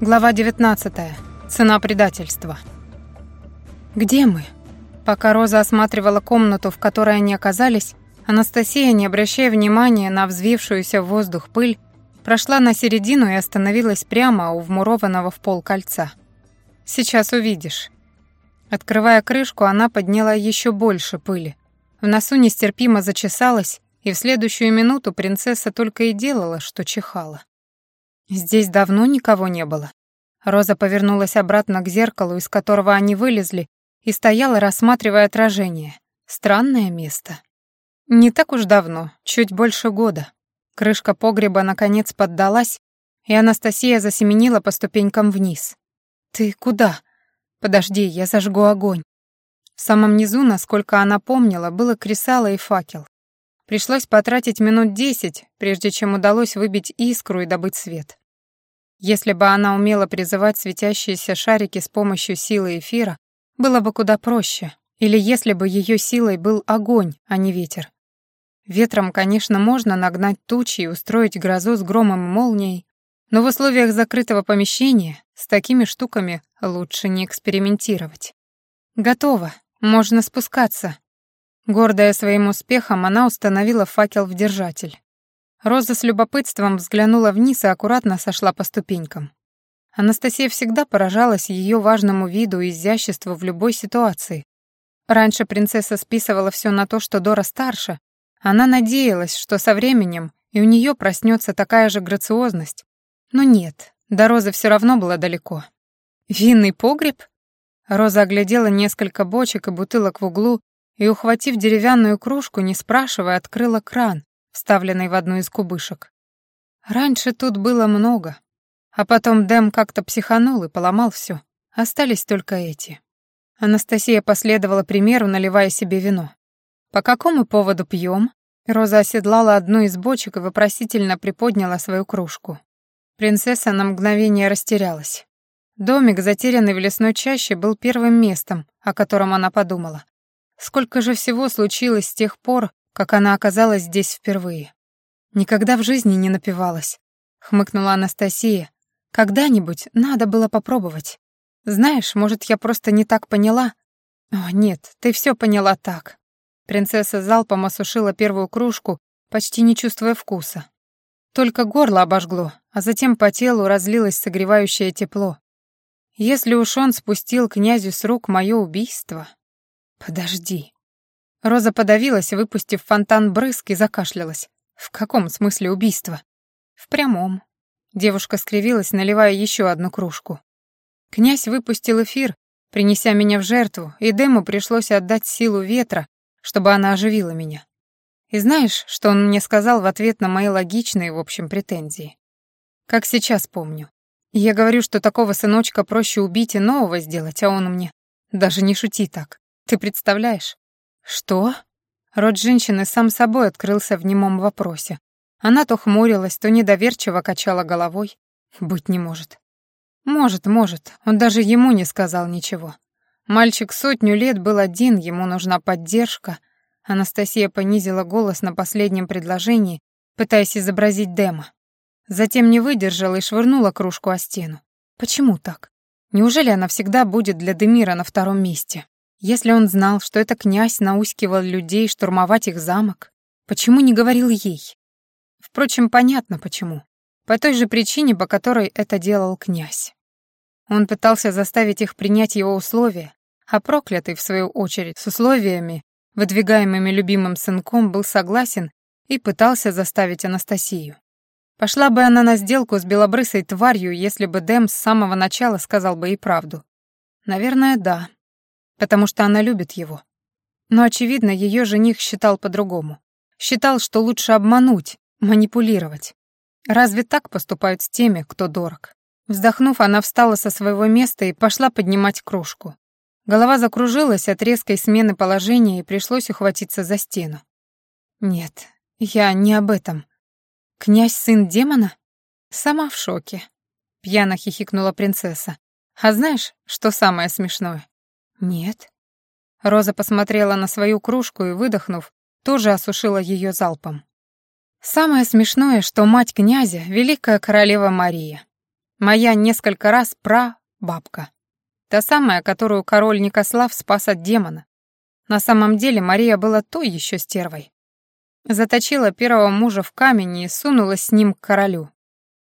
Глава 19. Цена предательства. Где мы? Пока Роза осматривала комнату, в которой они оказались, Анастасия, не обращая внимания на взвившуюся в воздух пыль, прошла на середину и остановилась прямо у вмурованного в пол кольца. «Сейчас увидишь». Открывая крышку, она подняла еще больше пыли. В носу нестерпимо зачесалась, и в следующую минуту принцесса только и делала, что чихала. Здесь давно никого не было. Роза повернулась обратно к зеркалу, из которого они вылезли, и стояла, рассматривая отражение. Странное место. Не так уж давно, чуть больше года. Крышка погреба наконец поддалась, и Анастасия засеменила по ступенькам вниз. «Ты куда?» «Подожди, я зажгу огонь». В самом низу, насколько она помнила, было кресало и факел. Пришлось потратить минут десять, прежде чем удалось выбить искру и добыть свет. Если бы она умела призывать светящиеся шарики с помощью силы эфира, было бы куда проще. Или если бы ее силой был огонь, а не ветер. Ветром, конечно, можно нагнать тучи и устроить грозу с громом и молнией, но в условиях закрытого помещения с такими штуками лучше не экспериментировать. Готово, можно спускаться, Гордая своим успехом, она установила факел в держатель. Роза с любопытством взглянула вниз и аккуратно сошла по ступенькам. Анастасия всегда поражалась ее важному виду и изяществу в любой ситуации. Раньше принцесса списывала все на то, что Дора старше. Она надеялась, что со временем и у нее проснется такая же грациозность. Но нет, до Розы все равно было далеко. «Винный погреб?» Роза оглядела несколько бочек и бутылок в углу и, ухватив деревянную кружку, не спрашивая, открыла кран, вставленный в одну из кубышек. Раньше тут было много, а потом Дэм как-то психанул и поломал все. Остались только эти. Анастасия последовала примеру, наливая себе вино. «По какому поводу пьем?» Роза оседлала одну из бочек и вопросительно приподняла свою кружку. Принцесса на мгновение растерялась. Домик, затерянный в лесной чаще, был первым местом, о котором она подумала. Сколько же всего случилось с тех пор, как она оказалась здесь впервые. Никогда в жизни не напивалась, хмыкнула Анастасия. Когда-нибудь надо было попробовать. Знаешь, может, я просто не так поняла? О, нет, ты все поняла так. Принцесса залпом осушила первую кружку, почти не чувствуя вкуса. Только горло обожгло, а затем по телу разлилось согревающее тепло. Если уж он спустил князю с рук мое убийство, «Подожди». Роза подавилась, выпустив фонтан брызг и закашлялась. «В каком смысле убийства?» «В прямом». Девушка скривилась, наливая еще одну кружку. Князь выпустил эфир, принеся меня в жертву, и Дему пришлось отдать силу ветра, чтобы она оживила меня. И знаешь, что он мне сказал в ответ на мои логичные, в общем, претензии? Как сейчас помню. Я говорю, что такого сыночка проще убить и нового сделать, а он мне... Даже не шути так. Ты представляешь? Что? Рот женщины сам собой открылся в немом вопросе. Она то хмурилась, то недоверчиво качала головой. Быть не может. Может, может. Он даже ему не сказал ничего. Мальчик сотню лет был один, ему нужна поддержка. Анастасия понизила голос на последнем предложении, пытаясь изобразить Дема. Затем не выдержала и швырнула кружку о стену. Почему так? Неужели она всегда будет для Демира на втором месте? Если он знал, что это князь наускивал людей штурмовать их замок, почему не говорил ей? Впрочем, понятно почему. По той же причине, по которой это делал князь. Он пытался заставить их принять его условия, а проклятый, в свою очередь, с условиями, выдвигаемыми любимым сынком, был согласен и пытался заставить Анастасию. Пошла бы она на сделку с белобрысой тварью, если бы Дэм с самого начала сказал бы ей правду. Наверное, да потому что она любит его. Но, очевидно, ее жених считал по-другому. Считал, что лучше обмануть, манипулировать. Разве так поступают с теми, кто дорог? Вздохнув, она встала со своего места и пошла поднимать кружку. Голова закружилась от резкой смены положения и пришлось ухватиться за стену. Нет, я не об этом. Князь сын демона? Сама в шоке. Пьяно хихикнула принцесса. А знаешь, что самое смешное? «Нет». Роза посмотрела на свою кружку и, выдохнув, тоже осушила ее залпом. «Самое смешное, что мать князя — великая королева Мария. Моя несколько раз пра-бабка. Та самая, которую король Никослав спас от демона. На самом деле Мария была той еще стервой. Заточила первого мужа в камень и сунулась с ним к королю.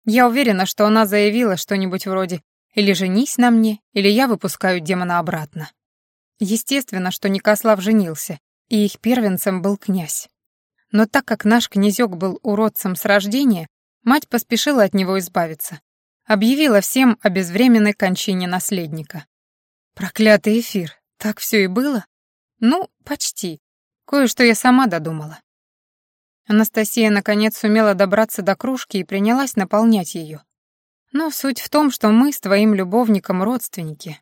Я уверена, что она заявила что-нибудь вроде «или женись на мне, или я выпускаю демона обратно». Естественно, что Никослав женился, и их первенцем был князь. Но так как наш князёк был уродцем с рождения, мать поспешила от него избавиться. Объявила всем о безвременной кончине наследника. Проклятый эфир, так все и было? Ну, почти. Кое-что я сама додумала. Анастасия наконец сумела добраться до кружки и принялась наполнять ее. Но суть в том, что мы с твоим любовником родственники.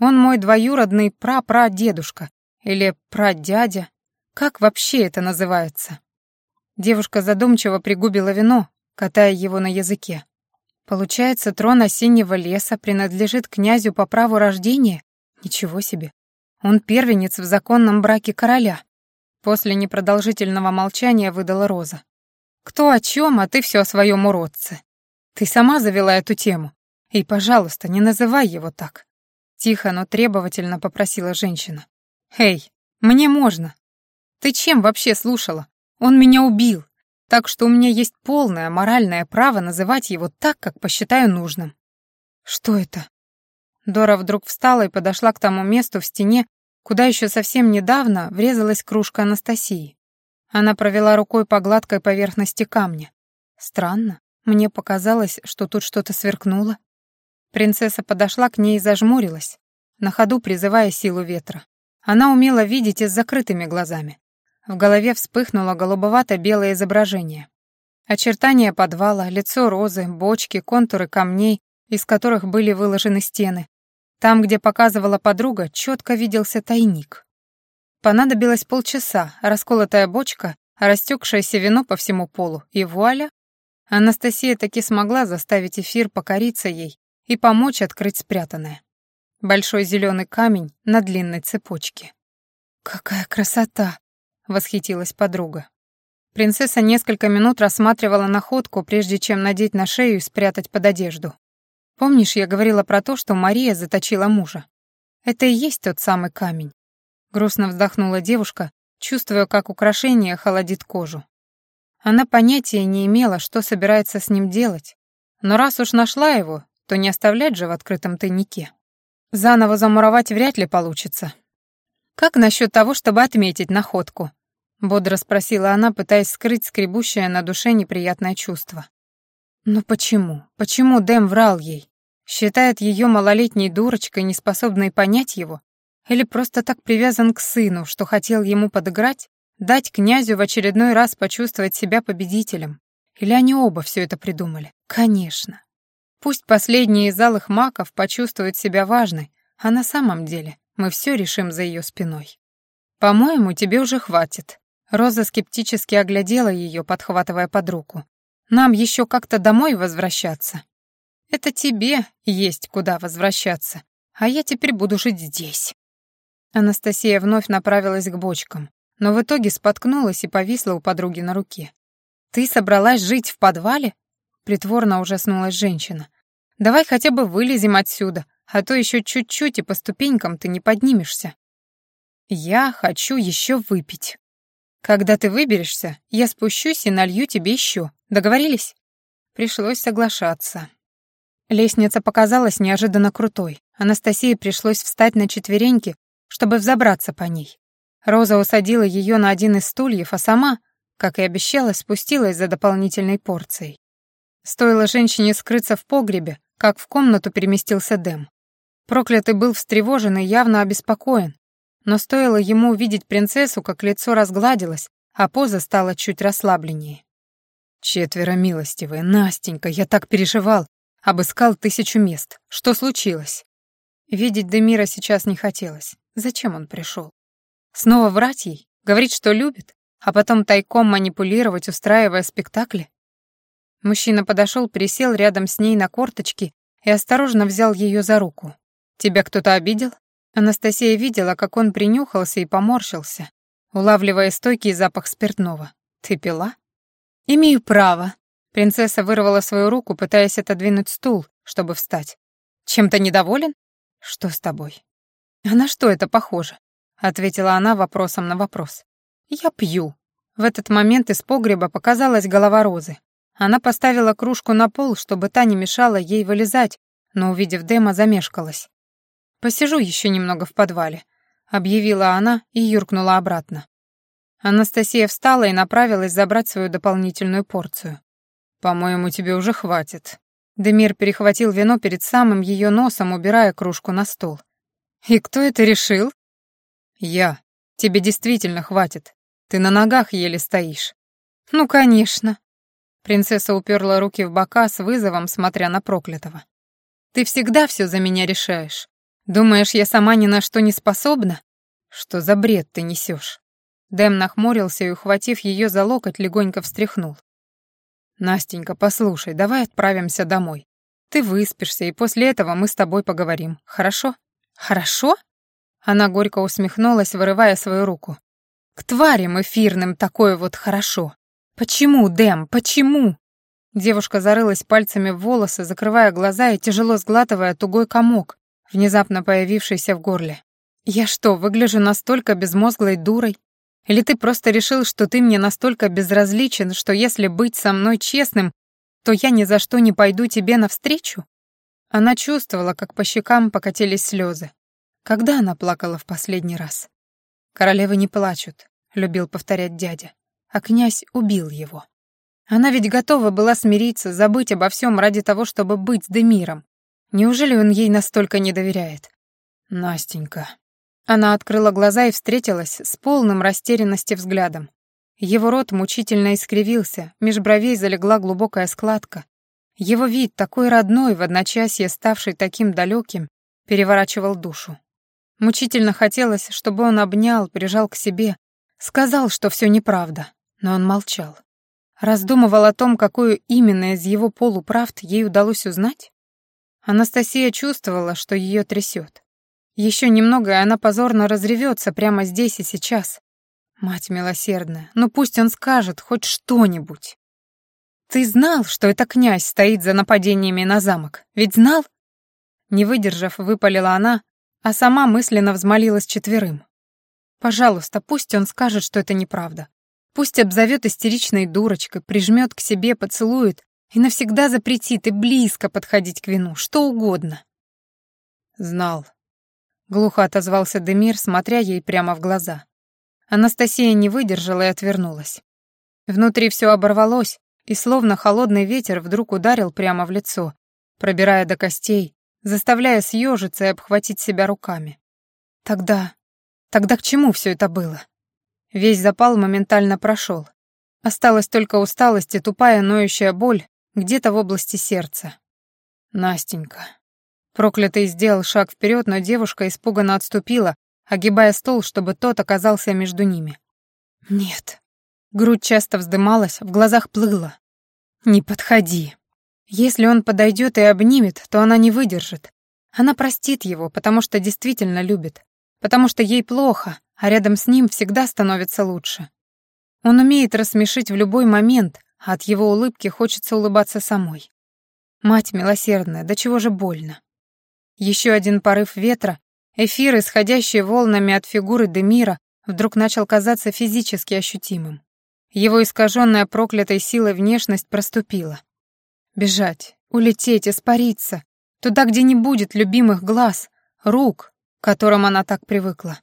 Он мой двоюродный прапрадедушка или прадядя. Как вообще это называется? Девушка задумчиво пригубила вино, катая его на языке. Получается, трон осеннего леса принадлежит князю по праву рождения? Ничего себе. Он первенец в законном браке короля. После непродолжительного молчания выдала Роза. «Кто о чем, а ты все о своем уродце. Ты сама завела эту тему. И, пожалуйста, не называй его так». Тихо, но требовательно попросила женщина. «Эй, мне можно. Ты чем вообще слушала? Он меня убил, так что у меня есть полное моральное право называть его так, как посчитаю нужным». «Что это?» Дора вдруг встала и подошла к тому месту в стене, куда еще совсем недавно врезалась кружка Анастасии. Она провела рукой по гладкой поверхности камня. Странно, мне показалось, что тут что-то сверкнуло. Принцесса подошла к ней и зажмурилась, на ходу призывая силу ветра. Она умела видеть и с закрытыми глазами. В голове вспыхнуло голубовато-белое изображение. Очертания подвала, лицо розы, бочки, контуры камней, из которых были выложены стены, там, где показывала подруга, четко виделся тайник. Понадобилось полчаса, расколотая бочка, растекшееся вино по всему полу, и вуаля! Анастасия таки смогла заставить эфир покориться ей и помочь открыть спрятанное. Большой зеленый камень на длинной цепочке. «Какая красота!» — восхитилась подруга. Принцесса несколько минут рассматривала находку, прежде чем надеть на шею и спрятать под одежду. Помнишь, я говорила про то, что Мария заточила мужа? Это и есть тот самый камень. Грустно вздохнула девушка, чувствуя, как украшение холодит кожу. Она понятия не имела, что собирается с ним делать, но раз уж нашла его, то не оставлять же в открытом тайнике. Заново замуровать вряд ли получится. «Как насчет того, чтобы отметить находку?» — бодро спросила она, пытаясь скрыть скребущее на душе неприятное чувство. «Но почему? Почему Дэм врал ей? Считает ее малолетней дурочкой, неспособной понять его? Или просто так привязан к сыну, что хотел ему подыграть? Дать князю в очередной раз почувствовать себя победителем? Или они оба все это придумали? Конечно. Пусть последний из алых маков почувствует себя важной, а на самом деле мы все решим за ее спиной. «По-моему, тебе уже хватит». Роза скептически оглядела ее, подхватывая под руку. «Нам еще как-то домой возвращаться». Это тебе есть куда возвращаться, а я теперь буду жить здесь». Анастасия вновь направилась к бочкам, но в итоге споткнулась и повисла у подруги на руке. «Ты собралась жить в подвале?» Притворно ужаснулась женщина. «Давай хотя бы вылезем отсюда, а то еще чуть-чуть и по ступенькам ты не поднимешься». «Я хочу еще выпить. Когда ты выберешься, я спущусь и налью тебе еще. Договорились?» Пришлось соглашаться. Лестница показалась неожиданно крутой. Анастасии пришлось встать на четвереньки, чтобы взобраться по ней. Роза усадила ее на один из стульев, а сама, как и обещала, спустилась за дополнительной порцией. Стоило женщине скрыться в погребе, как в комнату переместился Дэм. Проклятый был встревожен и явно обеспокоен, но стоило ему увидеть принцессу, как лицо разгладилось, а поза стала чуть расслабленнее. «Четверо милостивые, Настенька, я так переживал, Обыскал тысячу мест. Что случилось? Видеть Демира сейчас не хотелось. Зачем он пришел? Снова врать ей? Говорить, что любит? А потом тайком манипулировать, устраивая спектакли? Мужчина подошел, присел рядом с ней на корточки и осторожно взял ее за руку. «Тебя кто-то обидел?» Анастасия видела, как он принюхался и поморщился, улавливая стойкий запах спиртного. «Ты пила?» «Имею право», Принцесса вырвала свою руку, пытаясь отодвинуть стул, чтобы встать. «Чем-то недоволен? Что с тобой?» «А на что это похоже?» — ответила она вопросом на вопрос. «Я пью». В этот момент из погреба показалась голова Розы. Она поставила кружку на пол, чтобы та не мешала ей вылезать, но, увидев Дэма, замешкалась. «Посижу еще немного в подвале», — объявила она и юркнула обратно. Анастасия встала и направилась забрать свою дополнительную порцию. «По-моему, тебе уже хватит». Демир перехватил вино перед самым ее носом, убирая кружку на стол. «И кто это решил?» «Я. Тебе действительно хватит. Ты на ногах еле стоишь». «Ну, конечно». Принцесса уперла руки в бока с вызовом, смотря на проклятого. «Ты всегда все за меня решаешь. Думаешь, я сама ни на что не способна? Что за бред ты несешь? Дэм нахмурился и, ухватив ее за локоть, легонько встряхнул. «Настенька, послушай, давай отправимся домой. Ты выспишься, и после этого мы с тобой поговорим, хорошо?» «Хорошо?» Она горько усмехнулась, вырывая свою руку. «К тварям эфирным такое вот хорошо. Почему, Дэм, почему?» Девушка зарылась пальцами в волосы, закрывая глаза и тяжело сглатывая тугой комок, внезапно появившийся в горле. «Я что, выгляжу настолько безмозглой дурой? Или ты просто решил, что ты мне настолько безразличен, что если быть со мной честным, то я ни за что не пойду тебе навстречу?» Она чувствовала, как по щекам покатились слезы. Когда она плакала в последний раз? «Королевы не плачут», — любил повторять дядя. А князь убил его. Она ведь готова была смириться, забыть обо всем ради того, чтобы быть с Демиром. Неужели он ей настолько не доверяет? Настенька. Она открыла глаза и встретилась с полным растерянности взглядом. Его рот мучительно искривился, меж бровей залегла глубокая складка. Его вид, такой родной, в одночасье ставший таким далеким, переворачивал душу. Мучительно хотелось, чтобы он обнял, прижал к себе, сказал, что все неправда, но он молчал. Раздумывал о том, какую именно из его полуправд ей удалось узнать? Анастасия чувствовала, что ее трясет. Еще немного, и она позорно разревется прямо здесь и сейчас. Мать милосердная, ну пусть он скажет хоть что-нибудь. «Ты знал, что это князь стоит за нападениями на замок? Ведь знал?» Не выдержав, выпалила она, а сама мысленно взмолилась четверым. «Пожалуйста, пусть он скажет, что это неправда. Пусть обзовет истеричной дурочкой, прижмет к себе, поцелует, и навсегда запретит и близко подходить к вину, что угодно. Знал. Глухо отозвался Демир, смотря ей прямо в глаза. Анастасия не выдержала и отвернулась. Внутри все оборвалось, и словно холодный ветер вдруг ударил прямо в лицо, пробирая до костей, заставляя съежиться и обхватить себя руками. Тогда... Тогда к чему все это было? Весь запал моментально прошел. Осталась только усталость и тупая ноющая боль, где-то в области сердца. Настенька. Проклятый сделал шаг вперед, но девушка испуганно отступила, огибая стол, чтобы тот оказался между ними. Нет. Грудь часто вздымалась, в глазах плыла. Не подходи. Если он подойдет и обнимет, то она не выдержит. Она простит его, потому что действительно любит, потому что ей плохо, а рядом с ним всегда становится лучше. Он умеет рассмешить в любой момент, а от его улыбки хочется улыбаться самой. Мать милосердная, до чего же больно. Еще один порыв ветра, эфир, исходящий волнами от фигуры Демира, вдруг начал казаться физически ощутимым. Его искаженная проклятой силой внешность проступила. Бежать, улететь, испариться, туда, где не будет любимых глаз, рук, к которым она так привыкла.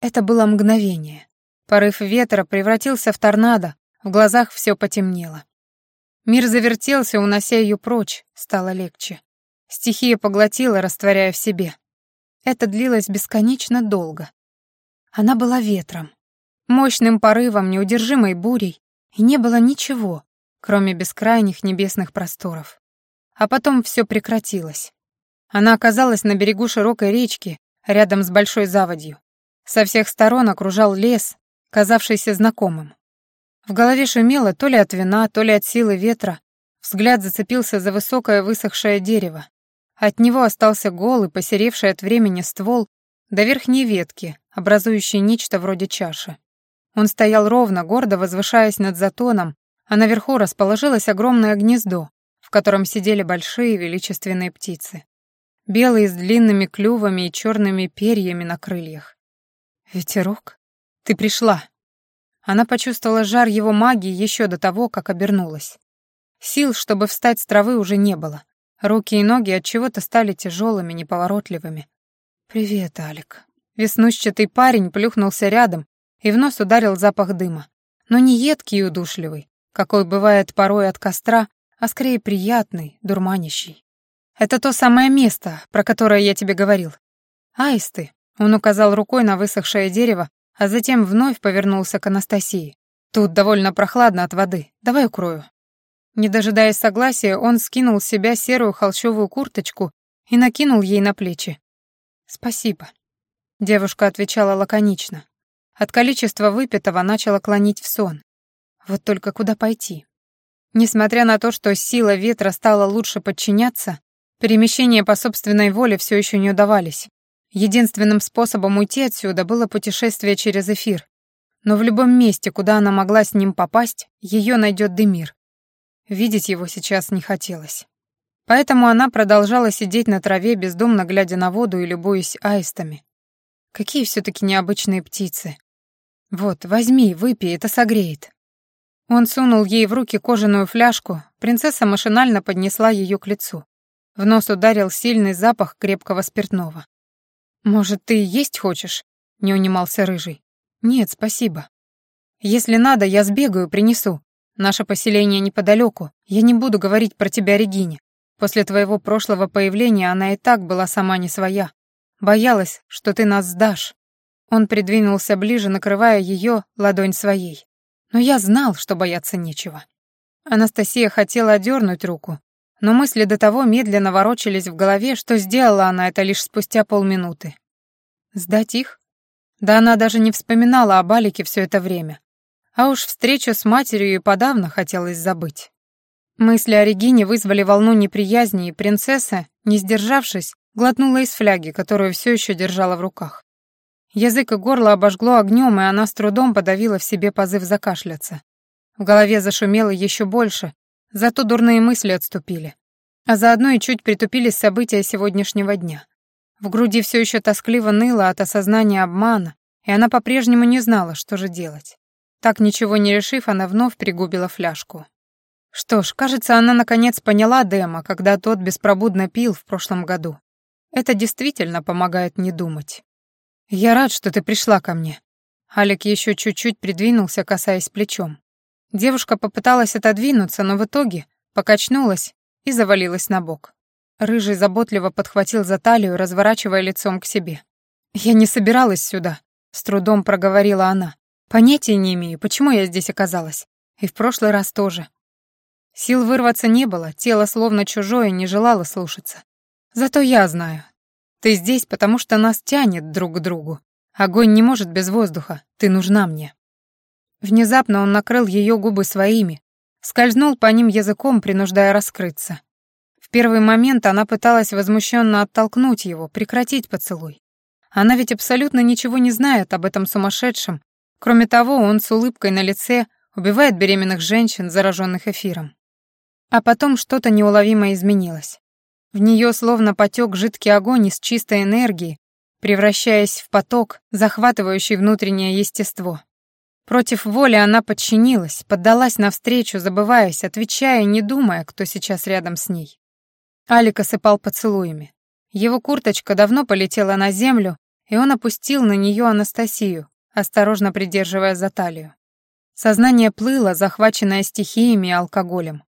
Это было мгновение. Порыв ветра превратился в торнадо, в глазах все потемнело. Мир завертелся, унося ее прочь, стало легче. Стихия поглотила, растворяя в себе. Это длилось бесконечно долго. Она была ветром, мощным порывом, неудержимой бурей, и не было ничего, кроме бескрайних небесных просторов. А потом все прекратилось. Она оказалась на берегу широкой речки, рядом с большой заводью. Со всех сторон окружал лес, казавшийся знакомым. В голове шумело то ли от вина, то ли от силы ветра. Взгляд зацепился за высокое высохшее дерево. От него остался голый, посеревший от времени ствол до верхней ветки, образующей нечто вроде чаши. Он стоял ровно, гордо возвышаясь над затоном, а наверху расположилось огромное гнездо, в котором сидели большие величественные птицы. Белые с длинными клювами и черными перьями на крыльях. «Ветерок, ты пришла!» Она почувствовала жар его магии еще до того, как обернулась. Сил, чтобы встать с травы, уже не было. Руки и ноги от чего-то стали тяжелыми, неповоротливыми. «Привет, Алик». Веснущатый парень плюхнулся рядом, и в нос ударил запах дыма. Но не едкий и удушливый, какой бывает порой от костра, а скорее приятный, дурманящий. «Это то самое место, про которое я тебе говорил. Аисты», — он указал рукой на высохшее дерево, а затем вновь повернулся к Анастасии. «Тут довольно прохладно от воды. Давай укрою». Не дожидаясь согласия, он скинул с себя серую холщовую курточку и накинул ей на плечи. «Спасибо». Девушка отвечала лаконично. От количества выпитого начала клонить в сон. Вот только куда пойти? Несмотря на то, что сила ветра стала лучше подчиняться, перемещения по собственной воле все еще не удавались. Единственным способом уйти отсюда было путешествие через эфир. Но в любом месте, куда она могла с ним попасть, ее найдет Демир. Видеть его сейчас не хотелось. Поэтому она продолжала сидеть на траве, бездумно глядя на воду и любуясь аистами. Какие все-таки необычные птицы. Вот, возьми, выпей, это согреет. Он сунул ей в руки кожаную фляжку, принцесса машинально поднесла ее к лицу. В нос ударил сильный запах крепкого спиртного. «Может, ты есть хочешь?» — не унимался Рыжий. «Нет, спасибо. Если надо, я сбегаю, принесу. Наше поселение неподалеку. Я не буду говорить про тебя Регине. После твоего прошлого появления она и так была сама не своя. Боялась, что ты нас сдашь». Он придвинулся ближе, накрывая ее ладонь своей. Но я знал, что бояться нечего. Анастасия хотела одернуть руку, но мысли до того медленно ворочались в голове, что сделала она это лишь спустя полминуты. Сдать их? Да она даже не вспоминала об Алике все это время. А уж встречу с матерью и подавно хотелось забыть. Мысли о Регине вызвали волну неприязни, и принцесса, не сдержавшись, глотнула из фляги, которую все еще держала в руках. Язык и горло обожгло огнем, и она с трудом подавила в себе позыв закашляться. В голове зашумело еще больше, Зато дурные мысли отступили. А заодно и чуть притупились события сегодняшнего дня. В груди все еще тоскливо ныло от осознания обмана, и она по-прежнему не знала, что же делать. Так ничего не решив, она вновь пригубила фляжку. Что ж, кажется, она наконец поняла Дэма, когда тот беспробудно пил в прошлом году. Это действительно помогает не думать. «Я рад, что ты пришла ко мне». Алик еще чуть-чуть придвинулся, касаясь плечом. Девушка попыталась отодвинуться, но в итоге покачнулась и завалилась на бок. Рыжий заботливо подхватил за талию, разворачивая лицом к себе. «Я не собиралась сюда», — с трудом проговорила она. «Понятия не имею, почему я здесь оказалась. И в прошлый раз тоже». Сил вырваться не было, тело словно чужое не желало слушаться. «Зато я знаю. Ты здесь, потому что нас тянет друг к другу. Огонь не может без воздуха, ты нужна мне». Внезапно он накрыл ее губы своими, скользнул по ним языком, принуждая раскрыться. В первый момент она пыталась возмущенно оттолкнуть его, прекратить поцелуй. Она ведь абсолютно ничего не знает об этом сумасшедшем. Кроме того, он с улыбкой на лице убивает беременных женщин, зараженных эфиром. А потом что-то неуловимо изменилось. В нее словно потек жидкий огонь из чистой энергии, превращаясь в поток, захватывающий внутреннее естество. Против воли она подчинилась, поддалась навстречу, забываясь, отвечая, не думая, кто сейчас рядом с ней. Алик осыпал поцелуями. Его курточка давно полетела на землю, и он опустил на нее Анастасию, осторожно придерживая за талию. Сознание плыло, захваченное стихиями и алкоголем.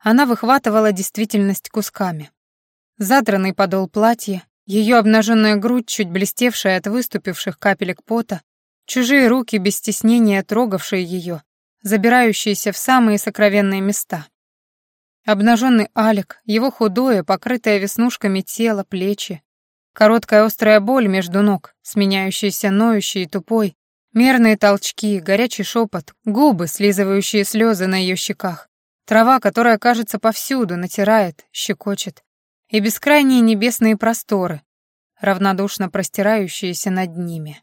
Она выхватывала действительность кусками. Задранный подол платья, ее обнаженная грудь, чуть блестевшая от выступивших капелек пота, Чужие руки, без стеснения трогавшие ее, забирающиеся в самые сокровенные места. Обнаженный Алик, его худое, покрытое веснушками тело, плечи, короткая острая боль между ног, сменяющаяся ноющей и тупой, мерные толчки, горячий шепот, губы, слизывающие слезы на ее щеках, трава, которая, кажется, повсюду натирает, щекочет, и бескрайние небесные просторы, равнодушно простирающиеся над ними.